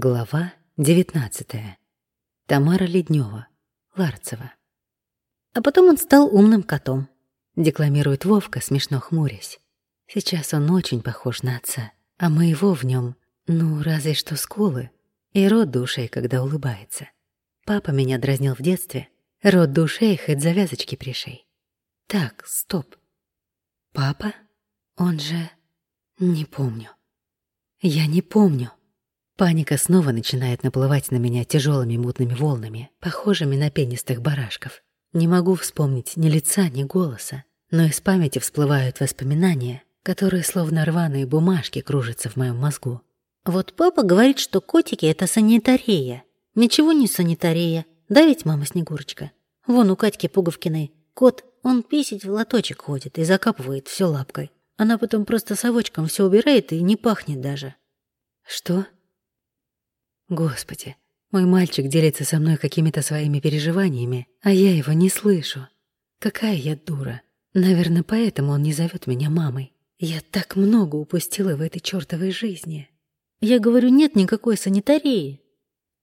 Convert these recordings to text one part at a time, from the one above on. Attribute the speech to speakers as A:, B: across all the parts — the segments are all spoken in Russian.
A: Глава 19. Тамара Леднева. Ларцева. А потом он стал умным котом. Декламирует Вовка, смешно хмурясь. Сейчас он очень похож на отца, а моего в нем, ну, разве что скулы и рот душей, когда улыбается. Папа меня дразнил в детстве. Рот душей хоть завязочки пришей. Так, стоп. Папа? Он же... Не помню. Я не помню. Паника снова начинает наплывать на меня тяжелыми мутными волнами, похожими на пенистых барашков. Не могу вспомнить ни лица, ни голоса, но из памяти всплывают воспоминания, которые словно рваные бумажки кружатся в моем мозгу.
B: Вот папа говорит, что котики — это санитария. Ничего не санитария. Да ведь, мама Снегурочка? Вон у Катьки Пуговкиной кот, он писить в лоточек ходит и закапывает все лапкой. Она потом просто совочком все убирает и не пахнет даже.
A: Что? Господи, мой мальчик делится со мной какими-то своими переживаниями, а я его не слышу. Какая я дура. Наверное, поэтому он не зовет меня мамой. Я так много упустила в этой чёртовой жизни.
B: Я говорю, нет никакой санитарии.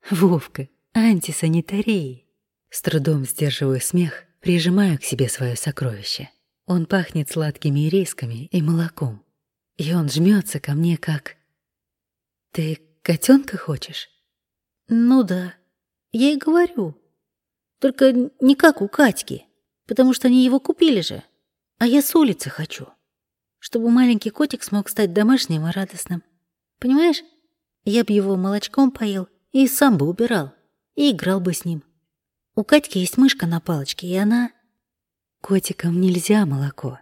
A: Вовка, антисанитарии. С трудом сдерживаю смех, прижимаю к себе свое сокровище. Он пахнет сладкими ирисками и молоком. И он жмется ко мне как... Ты котенка хочешь?
B: Ну да, я и говорю. Только не как у Катьки, потому что они его купили же. А я с улицы хочу, чтобы маленький котик смог стать домашним и радостным. Понимаешь, я бы его молочком поил и сам бы убирал, и играл бы с ним. У Катьки есть мышка на палочке, и она...
A: Котикам нельзя молоко,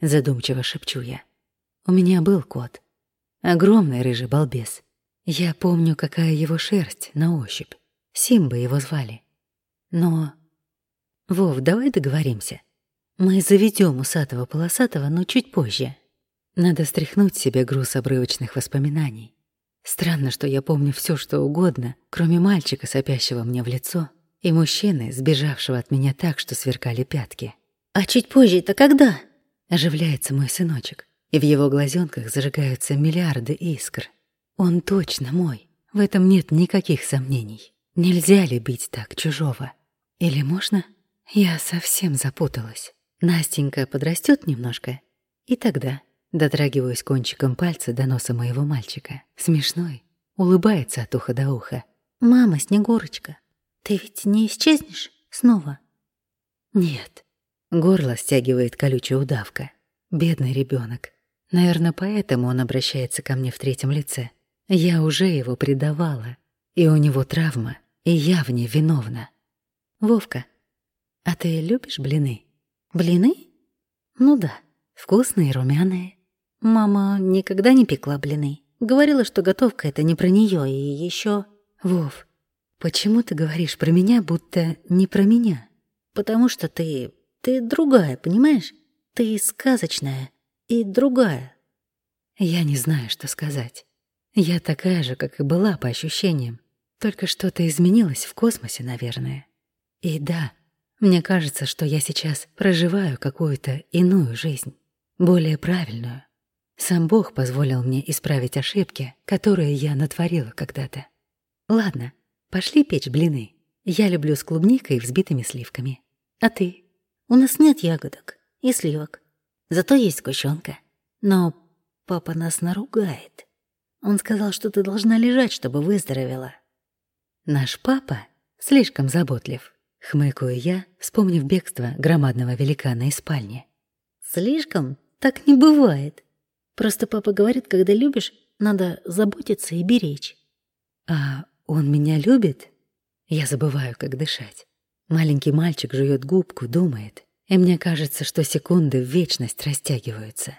A: задумчиво шепчу я. У меня был кот, огромный рыжий балбес. Я помню, какая его шерсть на ощупь. Симба его звали. Но... Вов, давай договоримся. Мы заведем усатого полосатого, но чуть позже. Надо стряхнуть себе груз обрывочных воспоминаний. Странно, что я помню все, что угодно, кроме мальчика, сопящего мне в лицо, и мужчины, сбежавшего от меня так, что сверкали пятки.
B: «А чуть позже это когда?»
A: Оживляется мой сыночек, и в его глазенках зажигаются миллиарды искр. Он точно мой. В этом нет никаких сомнений. Нельзя любить так чужого. Или можно? Я совсем запуталась. Настенька подрастет немножко, и тогда дотрагиваюсь кончиком пальца до носа моего мальчика. Смешной, улыбается от уха до уха.
B: «Мама, Снегурочка, ты ведь не исчезнешь снова?»
A: «Нет». Горло стягивает колючая удавка. Бедный ребенок. Наверное, поэтому он обращается ко мне в третьем лице. Я уже его предавала, и у него травма, и я в ней виновна. Вовка, а ты любишь блины?
B: Блины? Ну да, вкусные, румяные. Мама никогда не пекла блины. Говорила, что готовка — это не про нее, и еще.
A: Вов, почему ты говоришь про меня, будто не про меня?
B: Потому что ты... ты другая, понимаешь? Ты сказочная и другая.
A: Я не знаю, что сказать. Я такая же, как и была по ощущениям. Только что-то изменилось в космосе, наверное. И да, мне кажется, что я сейчас проживаю какую-то иную жизнь, более правильную. Сам Бог позволил мне исправить ошибки, которые я натворила когда-то. Ладно, пошли печь блины. Я люблю с клубникой и взбитыми сливками. А ты?
B: У нас нет ягодок и сливок. Зато есть сгущенка. Но папа нас наругает. Он сказал, что ты должна лежать, чтобы выздоровела.
A: Наш папа слишком заботлив, хмыкаю я, вспомнив бегство громадного великана из спальни.
B: Слишком? Так не бывает. Просто папа говорит, когда любишь, надо заботиться и беречь.
A: А он меня любит? Я забываю, как дышать. Маленький мальчик жует губку, думает, и мне кажется, что секунды в вечность растягиваются.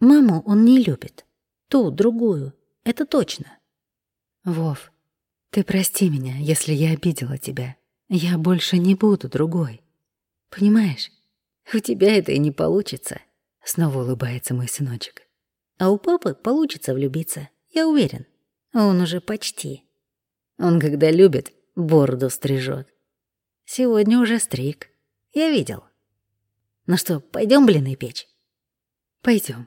B: Маму он не любит. Ту, другую, это точно.
A: Вов, ты прости меня, если я обидела тебя. Я больше не буду другой. Понимаешь?
B: У тебя это и не получится.
A: Снова улыбается мой сыночек.
B: А у папы получится влюбиться, я уверен. Он уже почти. Он, когда любит, бороду стрижет. Сегодня уже стриг. Я видел. Ну что, пойдем блины печь?
A: Пойдем.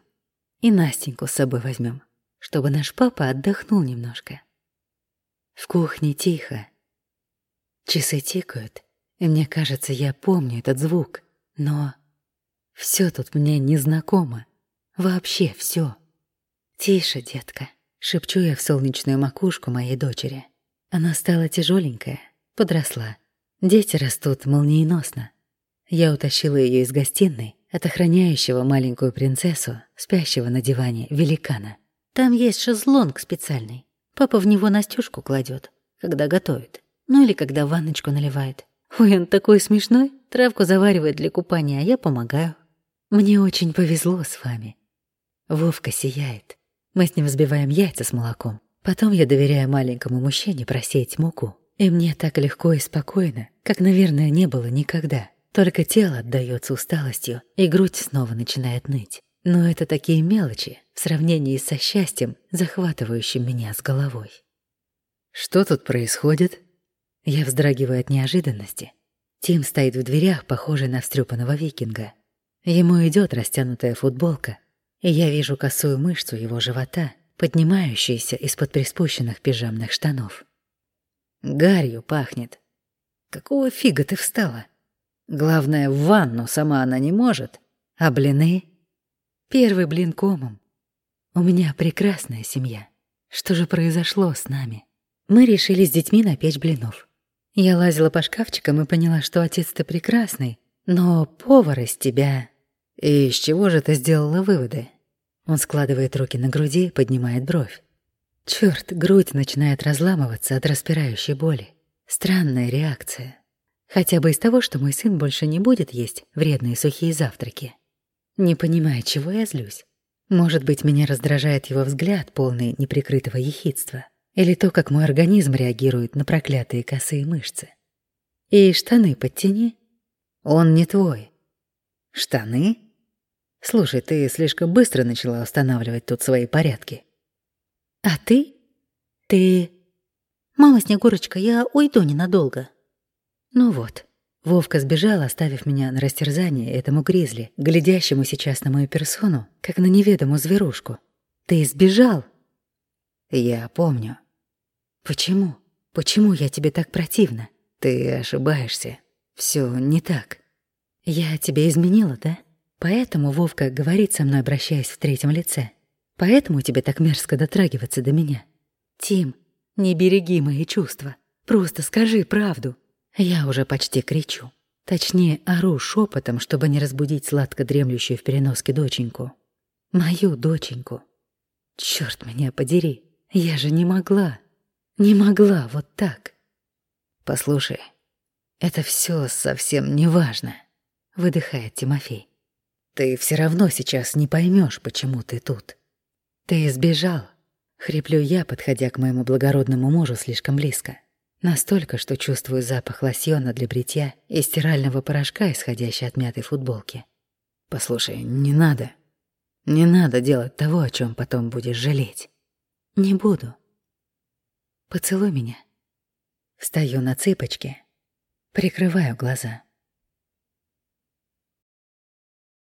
A: И Настеньку с собой возьмем чтобы наш папа отдохнул немножко. В кухне тихо. Часы тикают, и мне кажется, я помню этот звук, но все тут мне незнакомо. Вообще все. «Тише, детка», — шепчу я в солнечную макушку моей дочери. Она стала тяжеленькая, подросла. Дети растут молниеносно. Я утащила ее из гостиной от охраняющего маленькую принцессу, спящего на диване великана. Там есть шезлонг специальный. Папа в него Настюшку кладет, когда готовит. Ну или когда ванночку наливает. Ой, он такой смешной. Травку заваривает для купания, а я помогаю. Мне очень повезло с вами. Вовка сияет. Мы с ним взбиваем яйца с молоком. Потом я доверяю маленькому мужчине просеять муку. И мне так легко и спокойно, как, наверное, не было никогда. Только тело отдаётся усталостью, и грудь снова начинает ныть. Но это такие мелочи в сравнении со счастьем, захватывающим меня с головой. Что тут происходит? Я вздрагиваю от неожиданности. Тим стоит в дверях, похожий на встрепанного викинга. Ему идет растянутая футболка, и я вижу косую мышцу его живота, поднимающуюся из-под приспущенных пижамных штанов. Гарью пахнет. Какого фига ты встала? Главное, в ванну сама она не может, а блины Первый блин комом. У меня прекрасная семья. Что же произошло с нами? Мы решили с детьми напечь блинов. Я лазила по шкафчикам и поняла, что отец-то прекрасный, но повар из тебя... И из чего же ты сделала выводы? Он складывает руки на груди, поднимает бровь. Чёрт, грудь начинает разламываться от распирающей боли. Странная реакция. Хотя бы из того, что мой сын больше не будет есть вредные сухие завтраки. Не понимая, чего я злюсь. Может быть, меня раздражает его взгляд, полный неприкрытого ехидства. Или то, как мой организм реагирует на проклятые косые мышцы. И штаны подтяни. Он не твой. Штаны? Слушай, ты слишком быстро начала устанавливать тут свои порядки.
B: А ты? Ты... Мама Снегурочка, я уйду ненадолго.
A: Ну вот, Вовка сбежал, оставив меня на растерзание этому гризли, глядящему сейчас на мою персону, как на неведомую зверушку. «Ты сбежал?» «Я помню». «Почему? Почему я тебе так противна?» «Ты ошибаешься. Все не так». «Я тебе изменила, да? Поэтому Вовка говорит со мной, обращаясь в третьем лице. Поэтому тебе так мерзко дотрагиваться до меня. Тим, не береги мои чувства. Просто скажи правду». Я уже почти кричу. Точнее, ору шепотом, чтобы не разбудить сладко дремлющую в переноске доченьку. Мою доченьку. Черт меня подери, я же не могла. Не могла вот так. Послушай, это все совсем не важно, выдыхает Тимофей. Ты все равно сейчас не поймешь, почему ты тут. Ты сбежал, хриплю я, подходя к моему благородному мужу слишком близко. Настолько, что чувствую запах лосьона для бритья и стирального порошка, исходящий от мятой футболки. Послушай, не надо. Не надо делать того, о чем потом будешь жалеть. Не буду. Поцелуй меня. Встаю на цыпочки, прикрываю глаза.